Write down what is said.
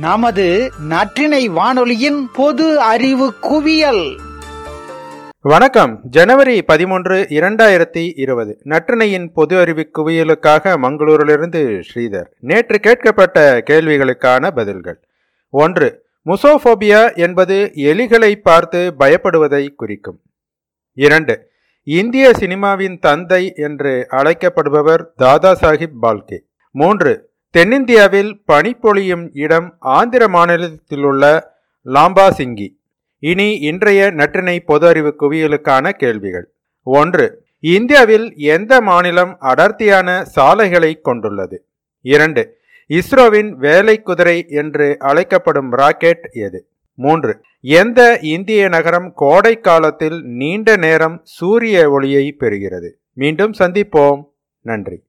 நமது நற்றினை வானொலியின் பொது அறிவு குவியல். வணக்கம். ஜனவரி பதிமூன்று இரண்டாயிரத்தி இருபது. நற்றினையின் பொது அறிவு குவியலுக்காக மங்களூரிலிருந்து ஸ்ரீதர். நேற்று கேட்கப்பட்ட கேள்விகளுக்கான பதில்கள். ஒன்று முசோபோபியா என்பது எலிகளை பார்த்து பயப்படுவதை குறிக்கும். இரண்டு இந்திய சினிமாவின் தந்தை என்று அழைக்கப்படுபவர் தாதா சாஹிப் பால்கே. மூன்று தென்னிந்தியாவில் பனிப்பொழியும் இடம் ஆந்திர மாநிலத்திலுள்ள லாம்பாசிங்கி. இனி இன்றைய நற்றினை பொது அறிவு குவியலுக்கான கேள்விகள். ஒன்று இந்தியாவில் எந்த மாநிலம் அடர்த்தியான சாலைகளை கொண்டுள்ளது? இரண்டு இஸ்ரோவின் வேலை குதிரை என்று அழைக்கப்படும் ராக்கெட் எது? மூன்று எந்த இந்திய நகரம் கோடை காலத்தில் நீண்ட நேரம் சூரிய ஒளியை பெறுகிறது? மீண்டும் சந்திப்போம். நன்றி.